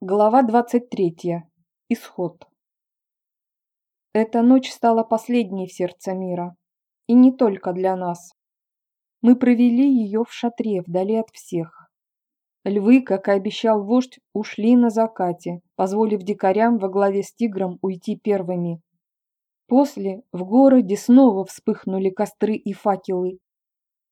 Глава 23. Исход. Эта ночь стала последней в сердце мира. И не только для нас. Мы провели ее в шатре, вдали от всех. Львы, как и обещал вождь, ушли на закате, позволив дикарям во главе с тигром уйти первыми. После в городе снова вспыхнули костры и факелы.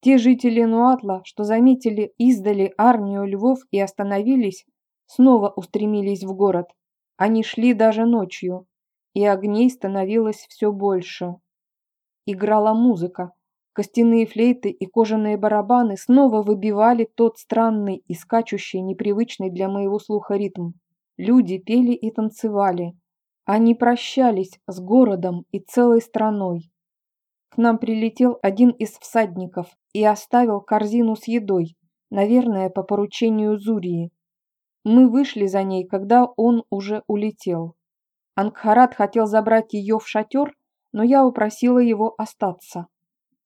Те жители Нуатла, что заметили издали армию львов и остановились, снова устремились в город. Они шли даже ночью, и огней становилось все больше. Играла музыка. Костяные флейты и кожаные барабаны снова выбивали тот странный и скачущий, непривычный для моего слуха ритм. Люди пели и танцевали. Они прощались с городом и целой страной. К нам прилетел один из всадников и оставил корзину с едой, наверное, по поручению Зурии. Мы вышли за ней, когда он уже улетел. Ангхарат хотел забрать ее в шатер, но я упросила его остаться.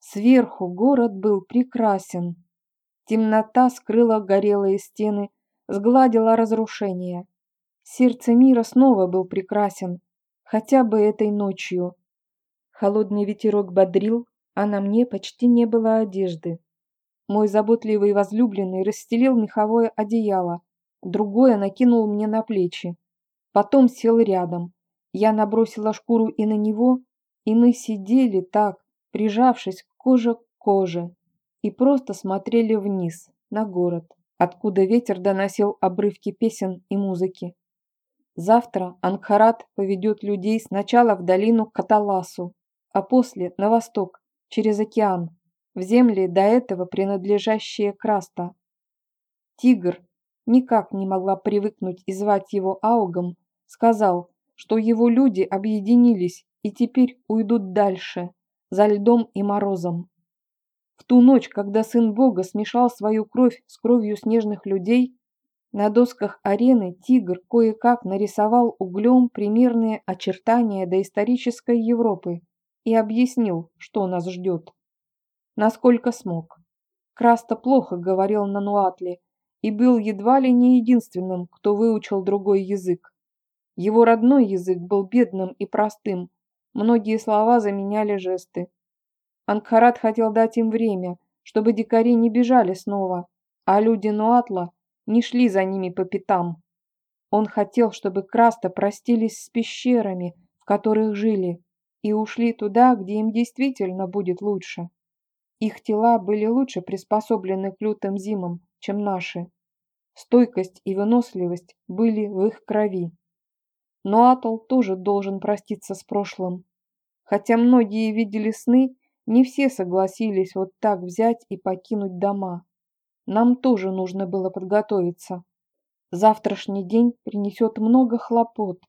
Сверху город был прекрасен. Темнота скрыла горелые стены, сгладила разрушение. Сердце мира снова был прекрасен, хотя бы этой ночью. Холодный ветерок бодрил, а на мне почти не было одежды. Мой заботливый возлюбленный расстелил меховое одеяло, другое накинул мне на плечи. Потом сел рядом. Я набросила шкуру и на него, и мы сидели так, прижавшись кожа к коже, и просто смотрели вниз, на город, откуда ветер доносил обрывки песен и музыки. Завтра Анхарат поведет людей сначала в долину Каталасу, а после на восток, через океан, в земли до этого принадлежащие Краста. Тигр, никак не могла привыкнуть и звать его Аугом, сказал, что его люди объединились и теперь уйдут дальше, за льдом и морозом. В ту ночь, когда сын Бога смешал свою кровь с кровью снежных людей, на досках арены тигр кое-как нарисовал углем примерные очертания доисторической Европы и объяснил, что нас ждет. Насколько смог. Краста плохо говорил на Нуатле, и был едва ли не единственным, кто выучил другой язык. Его родной язык был бедным и простым, многие слова заменяли жесты. Ангхарат хотел дать им время, чтобы дикари не бежали снова, а люди Нуатла не шли за ними по пятам. Он хотел, чтобы Краста простились с пещерами, в которых жили, и ушли туда, где им действительно будет лучше. Их тела были лучше приспособлены к лютым зимам, чем наши. Стойкость и выносливость были в их крови. Но Атол тоже должен проститься с прошлым. Хотя многие видели сны, не все согласились вот так взять и покинуть дома. Нам тоже нужно было подготовиться. Завтрашний день принесет много хлопот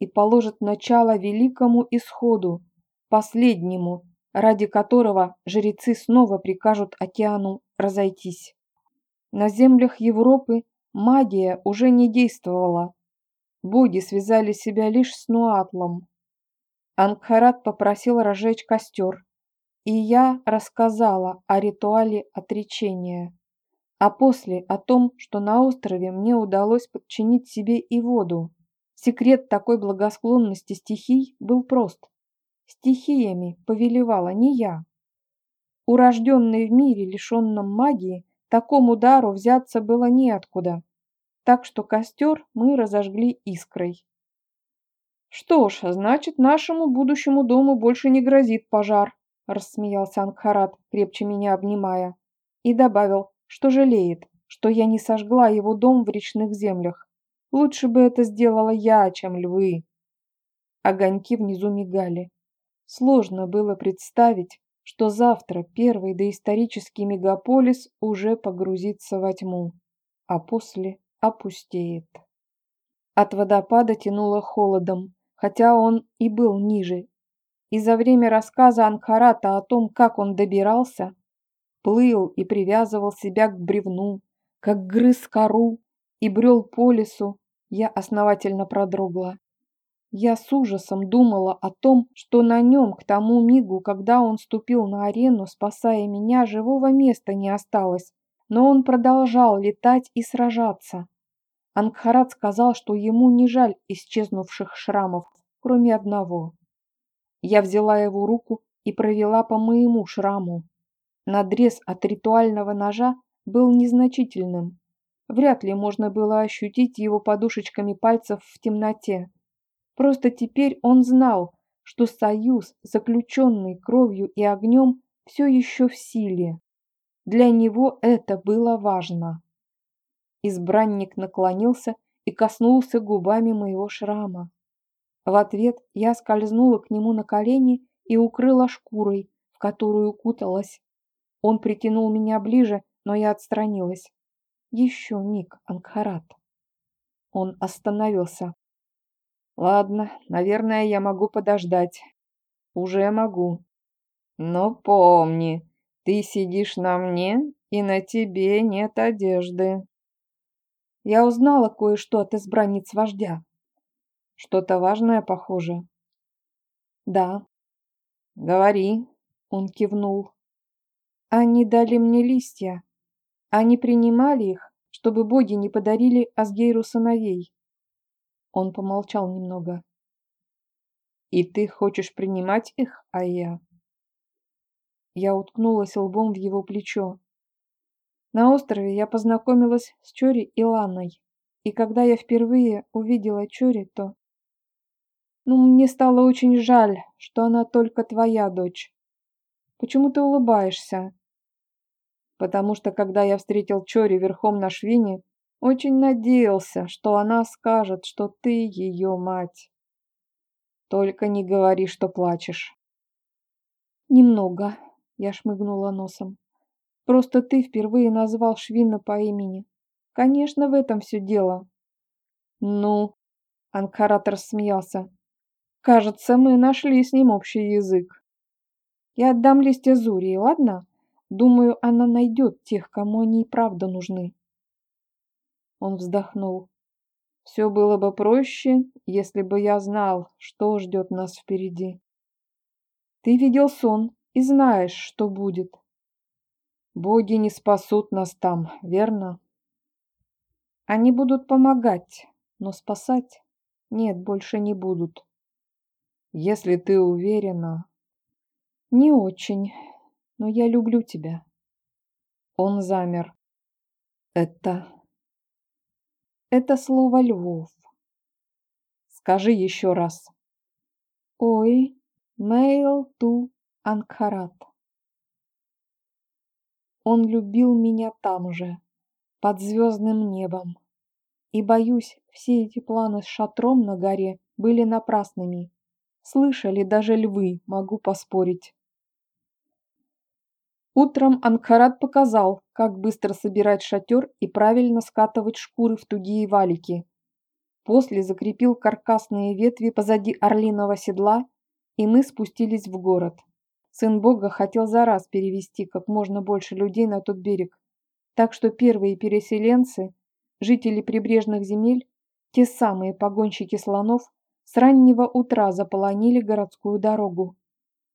и положит начало великому исходу, последнему, ради которого жрецы снова прикажут океану разойтись. На землях Европы магия уже не действовала. Боги связали себя лишь с Нуатлом. Ангхарат попросил разжечь костер, и я рассказала о ритуале отречения, а после о том, что на острове мне удалось подчинить себе и воду. Секрет такой благосклонности стихий был прост. Стихиями повелевала не я. Урожденный в мире, лишенном магии, Такому дару взяться было неоткуда, так что костер мы разожгли искрой. «Что ж, значит, нашему будущему дому больше не грозит пожар», – рассмеялся Ангхарат, крепче меня обнимая, и добавил, что жалеет, что я не сожгла его дом в речных землях. Лучше бы это сделала я, чем львы. Огоньки внизу мигали. Сложно было представить, что завтра первый доисторический мегаполис уже погрузится во тьму, а после опустеет. От водопада тянуло холодом, хотя он и был ниже. И за время рассказа Анхарата о том, как он добирался, плыл и привязывал себя к бревну, как грыз кору и брел по лесу, я основательно продрогла. Я с ужасом думала о том, что на нем к тому мигу, когда он ступил на арену, спасая меня, живого места не осталось, но он продолжал летать и сражаться. Ангхарат сказал, что ему не жаль исчезнувших шрамов, кроме одного. Я взяла его руку и провела по моему шраму. Надрез от ритуального ножа был незначительным. Вряд ли можно было ощутить его подушечками пальцев в темноте. Просто теперь он знал, что союз, заключенный кровью и огнем, все еще в силе. Для него это было важно. Избранник наклонился и коснулся губами моего шрама. В ответ я скользнула к нему на колени и укрыла шкурой, в которую куталась. Он притянул меня ближе, но я отстранилась. Еще миг, Ангхарат. Он остановился. Ладно, наверное, я могу подождать. Уже могу. Но помни, ты сидишь на мне, и на тебе нет одежды. Я узнала кое-что от избранниц вождя. Что-то важное, похоже. Да. Говори, он кивнул. Они дали мне листья. Они принимали их, чтобы боги не подарили Асгейру сыновей. Он помолчал немного. И ты хочешь принимать их, а я? Я уткнулась лбом в его плечо. На острове я познакомилась с Чори и Ланой, и когда я впервые увидела Чори, то... Ну, мне стало очень жаль, что она только твоя дочь. Почему ты улыбаешься? Потому что, когда я встретил Чори верхом на швине, очень надеялся, что она скажет, что ты ее мать. Только не говори, что плачешь. Немного, я шмыгнула носом. Просто ты впервые назвал Швина по имени. Конечно, в этом все дело. Ну, Анкаратор смеялся. Кажется, мы нашли с ним общий язык. Я отдам листья Зурии, ладно? Думаю, она найдет тех, кому они и правда нужны. Он вздохнул. Все было бы проще, если бы я знал, что ждет нас впереди. Ты видел сон и знаешь, что будет. Боги не спасут нас там, верно? Они будут помогать, но спасать нет, больше не будут. Если ты уверена... Не очень, но я люблю тебя. Он замер. Это... Это слово Львов. Скажи еще раз. Ой, мейл ту Анкарат. Он любил меня там же, под звездным небом. И, боюсь, все эти планы с шатром на горе были напрасными. Слышали даже львы, могу поспорить. Утром Анкарат показал, как быстро собирать шатер и правильно скатывать шкуры в тугие валики. После закрепил каркасные ветви позади орлиного седла, и мы спустились в город. Сын Бога хотел за раз перевести как можно больше людей на тот берег. Так что первые переселенцы, жители прибрежных земель, те самые погонщики слонов, с раннего утра заполонили городскую дорогу.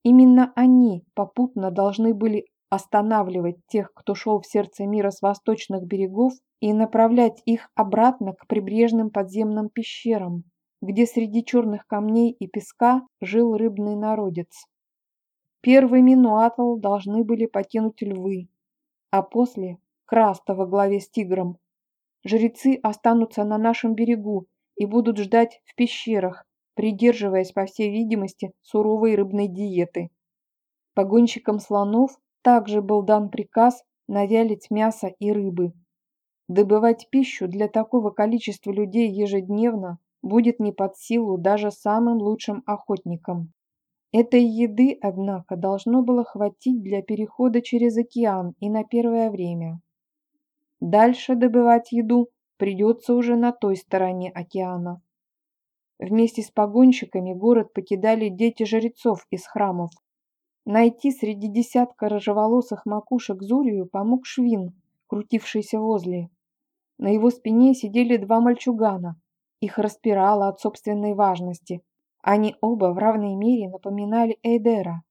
Именно они попутно должны были останавливать тех, кто шел в сердце мира с восточных берегов, и направлять их обратно к прибрежным подземным пещерам, где среди черных камней и песка жил рыбный народец. Первыми Нуатл должны были покинуть львы, а после – Краста во главе с тигром. Жрецы останутся на нашем берегу и будут ждать в пещерах, придерживаясь, по всей видимости, суровой рыбной диеты. Погонщикам слонов также был дан приказ навялить мясо и рыбы. Добывать пищу для такого количества людей ежедневно будет не под силу даже самым лучшим охотникам. Этой еды, однако, должно было хватить для перехода через океан и на первое время. Дальше добывать еду придется уже на той стороне океана. Вместе с погонщиками город покидали дети жрецов из храмов. Найти среди десятка рыжеволосых макушек Зурию помог Швин, крутившийся возле. На его спине сидели два мальчугана. Их распирало от собственной важности – они оба в равной мере напоминали Эйдера.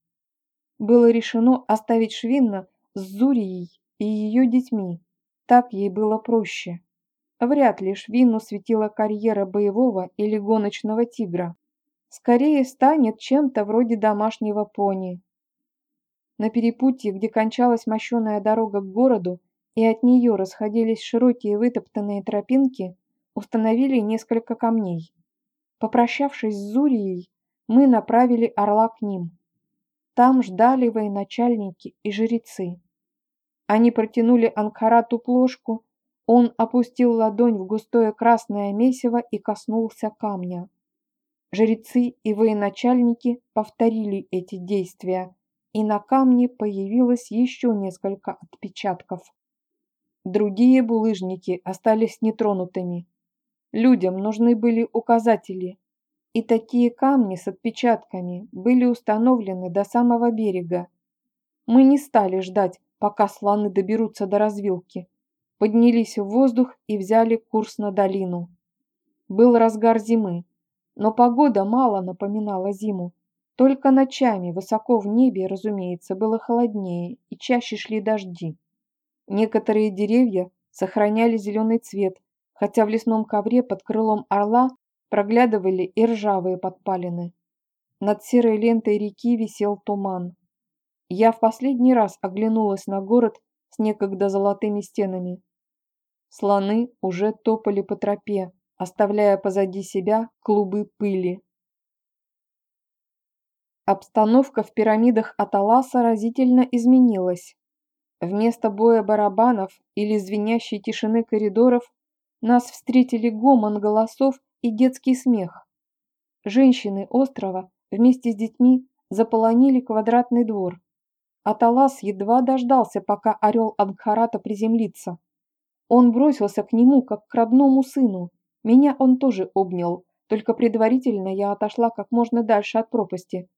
Было решено оставить Швинна с Зурией и ее детьми. Так ей было проще. Вряд ли Швину светила карьера боевого или гоночного тигра. Скорее станет чем-то вроде домашнего пони. На перепутье, где кончалась мощеная дорога к городу, и от нее расходились широкие вытоптанные тропинки, установили несколько камней. Попрощавшись с Зурией, мы направили орла к ним. Там ждали военачальники и жрецы. Они протянули Анкарату плошку, он опустил ладонь в густое красное месиво и коснулся камня. Жрецы и военачальники повторили эти действия, и на камне появилось еще несколько отпечатков. Другие булыжники остались нетронутыми. Людям нужны были указатели, и такие камни с отпечатками были установлены до самого берега. Мы не стали ждать, пока слоны доберутся до развилки поднялись в воздух и взяли курс на долину. Был разгар зимы, но погода мало напоминала зиму. Только ночами высоко в небе, разумеется, было холоднее и чаще шли дожди. Некоторые деревья сохраняли зеленый цвет, хотя в лесном ковре под крылом орла проглядывали и ржавые подпалины. Над серой лентой реки висел туман. Я в последний раз оглянулась на город с некогда золотыми стенами. Слоны уже топали по тропе, оставляя позади себя клубы пыли. Обстановка в пирамидах Аталаса разительно изменилась. Вместо боя барабанов или звенящей тишины коридоров нас встретили гомон голосов и детский смех. Женщины острова вместе с детьми заполонили квадратный двор. Аталас едва дождался, пока орел Ангхарата приземлится. Он бросился к нему, как к родному сыну. Меня он тоже обнял, только предварительно я отошла как можно дальше от пропасти.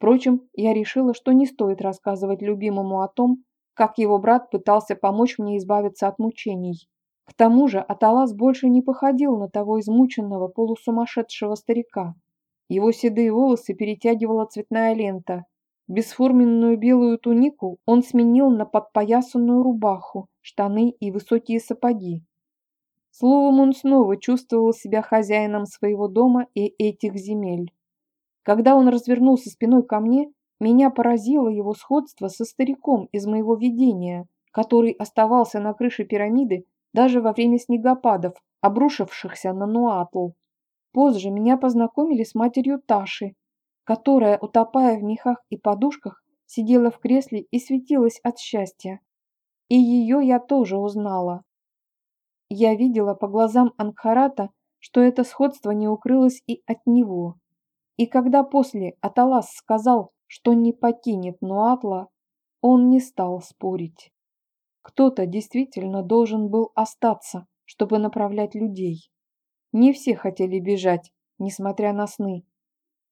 Впрочем, я решила, что не стоит рассказывать любимому о том, как его брат пытался помочь мне избавиться от мучений. К тому же Аталас больше не походил на того измученного полусумасшедшего старика. Его седые волосы перетягивала цветная лента, Бесформенную белую тунику он сменил на подпоясанную рубаху, штаны и высокие сапоги. Словом, он снова чувствовал себя хозяином своего дома и этих земель. Когда он развернулся спиной ко мне, меня поразило его сходство со стариком из моего видения, который оставался на крыше пирамиды даже во время снегопадов, обрушившихся на Нуатл. Позже меня познакомили с матерью Таши, которая, утопая в мехах и подушках, сидела в кресле и светилась от счастья. И ее я тоже узнала. Я видела по глазам Ангхарата, что это сходство не укрылось и от него. И когда после Аталас сказал, что не покинет Нуатла, он не стал спорить. Кто-то действительно должен был остаться, чтобы направлять людей. Не все хотели бежать, несмотря на сны.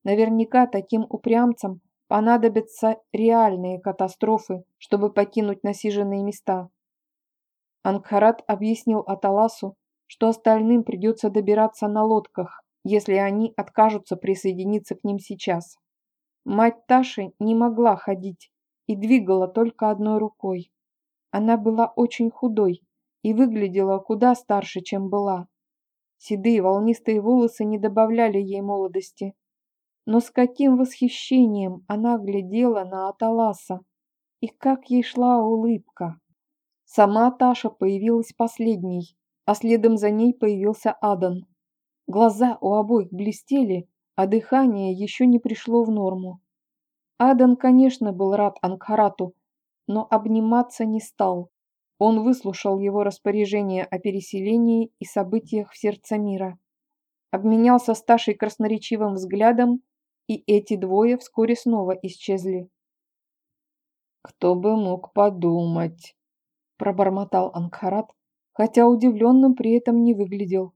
Наверняка таким упрямцам понадобятся реальные катастрофы, чтобы покинуть насиженные места. Ангхарат объяснил Аталасу, что остальным придется добираться на лодках, если они откажутся присоединиться к ним сейчас. Мать Таши не могла ходить и двигала только одной рукой. Она была очень худой и выглядела куда старше, чем была. Седые волнистые волосы не добавляли ей молодости, но с каким восхищением она глядела на Аталаса, и как ей шла улыбка. Сама Таша появилась последней, а следом за ней появился Адан. Глаза у обоих блестели, а дыхание еще не пришло в норму. Адан, конечно, был рад Ангхарату, но обниматься не стал. Он выслушал его распоряжение о переселении и событиях в сердце мира. Обменялся с Ташей красноречивым взглядом и эти двое вскоре снова исчезли. «Кто бы мог подумать», – пробормотал Ангхарат, хотя удивленным при этом не выглядел.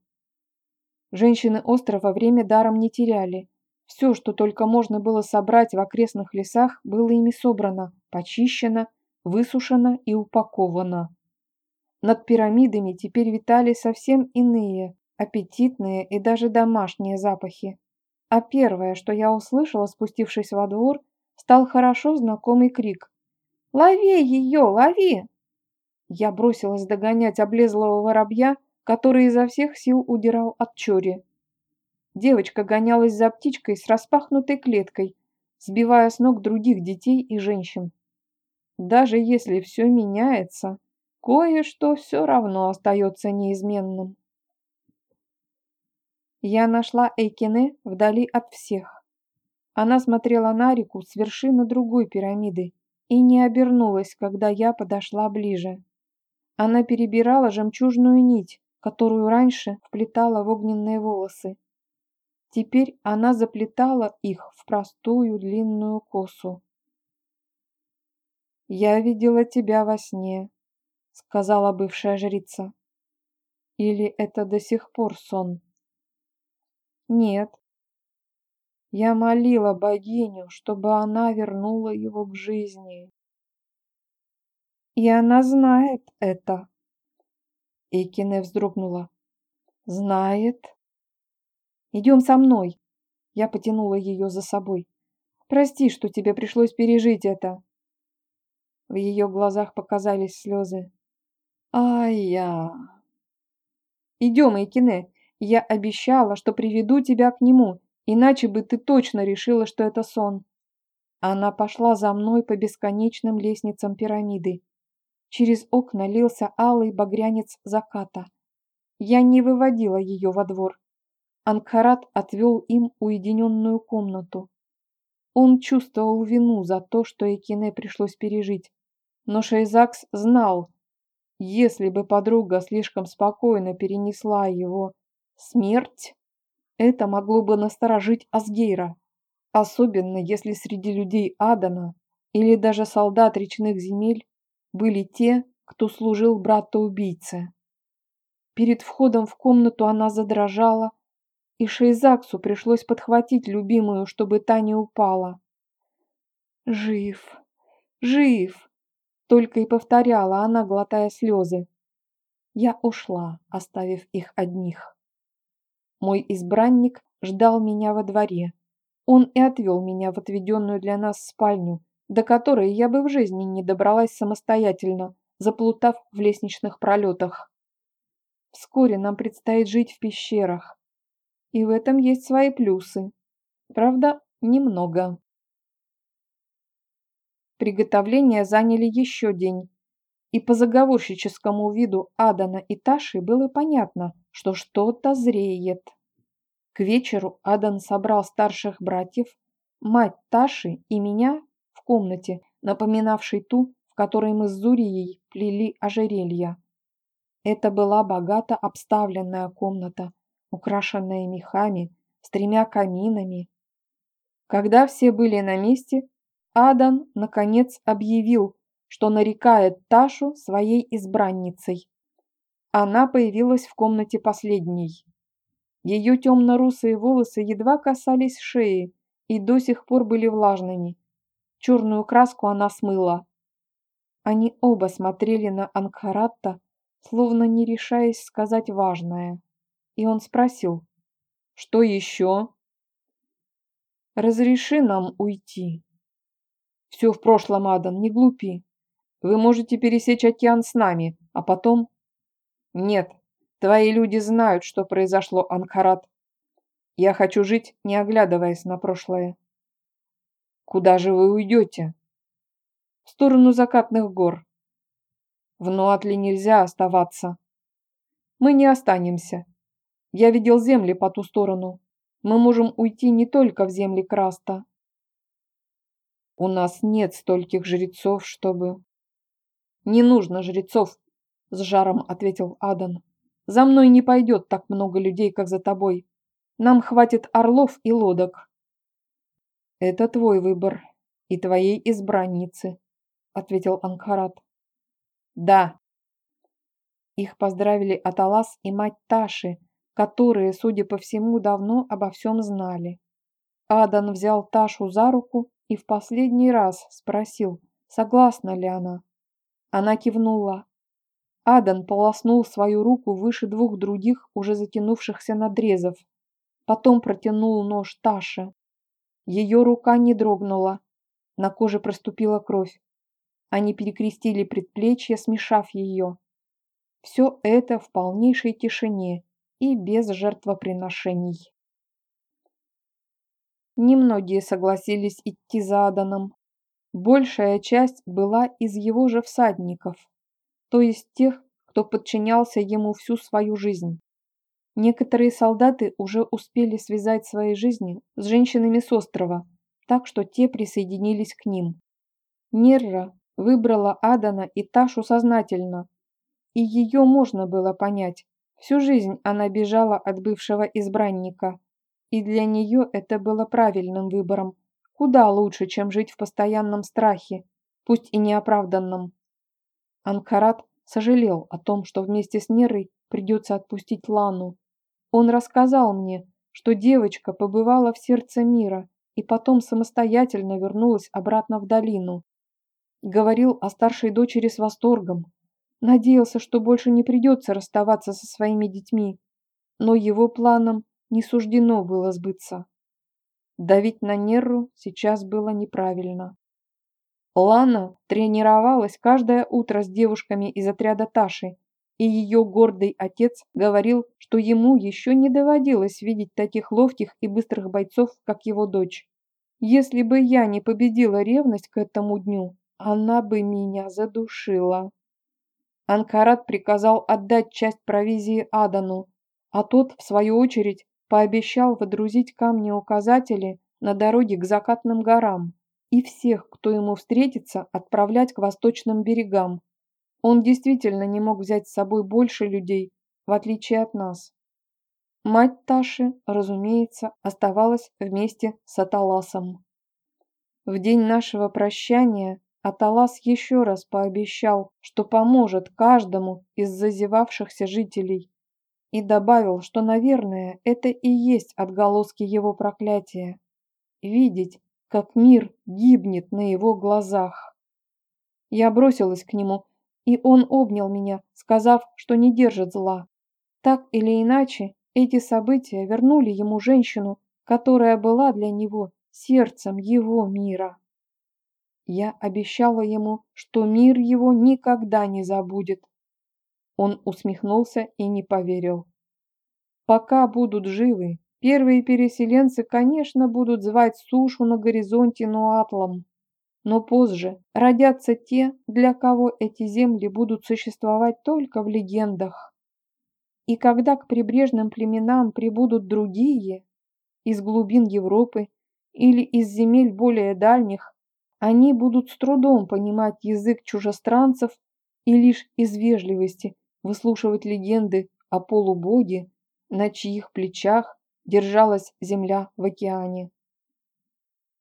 Женщины острова время даром не теряли. Все, что только можно было собрать в окрестных лесах, было ими собрано, почищено, высушено и упаковано. Над пирамидами теперь витали совсем иные, аппетитные и даже домашние запахи. А первое, что я услышала, спустившись во двор, стал хорошо знакомый крик. «Лови ее, лови!» Я бросилась догонять облезлого воробья, который изо всех сил удирал от Чори. Девочка гонялась за птичкой с распахнутой клеткой, сбивая с ног других детей и женщин. Даже если все меняется, кое-что все равно остается неизменным. Я нашла Эйкине вдали от всех. Она смотрела на реку с вершины другой пирамиды и не обернулась, когда я подошла ближе. Она перебирала жемчужную нить, которую раньше вплетала в огненные волосы. Теперь она заплетала их в простую длинную косу. «Я видела тебя во сне», — сказала бывшая жрица. «Или это до сих пор сон?» «Нет». Я молила богиню, чтобы она вернула его к жизни. И она знает это. Эйкине вздрогнула. Знает? Идем со мной. Я потянула ее за собой. Прости, что тебе пришлось пережить это. В ее глазах показались слезы. Ай-я. Идем, Эйкине. Я обещала, что приведу тебя к нему, иначе бы ты точно решила, что это сон. Она пошла за мной по бесконечным лестницам пирамиды. Через окна лился алый багрянец заката. Я не выводила ее во двор. Ангхарат отвел им уединенную комнату. Он чувствовал вину за то, что Экине пришлось пережить. Но Шейзакс знал, если бы подруга слишком спокойно перенесла его смерть, это могло бы насторожить Асгейра, особенно если среди людей Адана или даже солдат речных земель были те, кто служил брата-убийце. Перед входом в комнату она задрожала, и Шейзаксу пришлось подхватить любимую, чтобы та не упала. «Жив! Жив!» — только и повторяла она, глотая слезы. Я ушла, оставив их одних. Мой избранник ждал меня во дворе. Он и отвел меня в отведенную для нас спальню, до которой я бы в жизни не добралась самостоятельно, заплутав в лестничных пролетах. Вскоре нам предстоит жить в пещерах. И в этом есть свои плюсы. Правда, немного. Приготовления заняли еще день. И по заговорщическому виду Адана и Таши было понятно, что что-то зреет. К вечеру Адан собрал старших братьев, мать Таши и меня комнате, напоминавшей ту, в которой мы с Зурией плели ожерелья. Это была богато обставленная комната, украшенная мехами, с тремя каминами. Когда все были на месте, Адан, наконец, объявил, что нарекает Ташу своей избранницей. Она появилась в комнате последней. Ее темно-русые волосы едва касались шеи и до сих пор были влажными. Черную краску она смыла. Они оба смотрели на Ангхаратта, словно не решаясь сказать важное. И он спросил, «Что еще?» «Разреши нам уйти». «Все в прошлом, Адан, не глупи. Вы можете пересечь океан с нами, а потом...» «Нет, твои люди знают, что произошло, Ангхарат. Я хочу жить, не оглядываясь на прошлое». Куда же вы уйдете? В сторону закатных гор. В Нуатле нельзя оставаться. Мы не останемся. Я видел земли по ту сторону. Мы можем уйти не только в земли Краста. У нас нет стольких жрецов, чтобы... Не нужно жрецов, с жаром ответил Адан. За мной не пойдет так много людей, как за тобой. Нам хватит орлов и лодок. «Это твой выбор и твоей избранницы», — ответил Ангхарат. «Да». Их поздравили Аталас и мать Таши, которые, судя по всему, давно обо всем знали. Адан взял Ташу за руку и в последний раз спросил, согласна ли она. Она кивнула. Адан полоснул свою руку выше двух других, уже затянувшихся надрезов. Потом протянул нож Таше. Ее рука не дрогнула. На коже проступила кровь. Они перекрестили предплечье, смешав ее. Все это в полнейшей тишине и без жертвоприношений. Немногие согласились идти за Аданом. Большая часть была из его же всадников, то есть тех, кто подчинялся ему всю свою жизнь. Некоторые солдаты уже успели связать свои жизни с женщинами с острова, так что те присоединились к ним. Нерра выбрала Адана и Ташу сознательно, и ее можно было понять. Всю жизнь она бежала от бывшего избранника, и для нее это было правильным выбором, куда лучше, чем жить в постоянном страхе, пусть и неоправданном. Анкарат сожалел о том, что вместе с Нерой придется отпустить Лану. Он рассказал мне, что девочка побывала в сердце мира и потом самостоятельно вернулась обратно в долину. Говорил о старшей дочери с восторгом. Надеялся, что больше не придется расставаться со своими детьми, но его планам не суждено было сбыться. Давить на Нерру сейчас было неправильно. Лана тренировалась каждое утро с девушками из отряда Таши, и ее гордый отец говорил, что ему еще не доводилось видеть таких ловких и быстрых бойцов, как его дочь. Если бы я не победила ревность к этому дню, она бы меня задушила. Анкарат приказал отдать часть провизии Адану, а тот, в свою очередь, пообещал водрузить камни-указатели на дороге к закатным горам и всех, кто ему встретится, отправлять к восточным берегам. Он действительно не мог взять с собой больше людей, в отличие от нас. Мать Таши, разумеется, оставалась вместе с Аталасом. В день нашего прощания Аталас еще раз пообещал, что поможет каждому из зазевавшихся жителей, и добавил, что, наверное, это и есть отголоски его проклятия. Видеть, как мир гибнет на его глазах. Я бросилась к нему, и он обнял меня, сказав, что не держит зла. Так или иначе, эти события вернули ему женщину, которая была для него сердцем его мира. Я обещала ему, что мир его никогда не забудет. Он усмехнулся и не поверил. Пока будут живы, Первые переселенцы, конечно, будут звать сушу на горизонте Нуатлом. Но позже родятся те, для кого эти земли будут существовать только в легендах. И когда к прибрежным племенам прибудут другие, из глубин Европы или из земель более дальних, они будут с трудом понимать язык чужестранцев и лишь из вежливости выслушивать легенды о полубоге, на чьих плечах держалась земля в океане.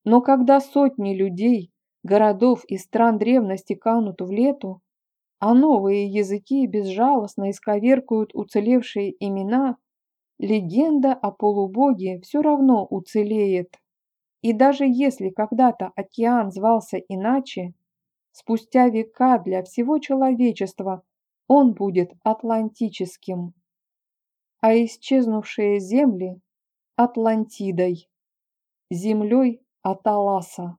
Но когда сотни людей, городов и стран древности канут в лету, а новые языки безжалостно исковеркают уцелевшие имена, легенда о полубоге все равно уцелеет. И даже если когда-то океан звался иначе, спустя века для всего человечества он будет атлантическим. А исчезнувшие земли Атлантидой, землей Аталаса.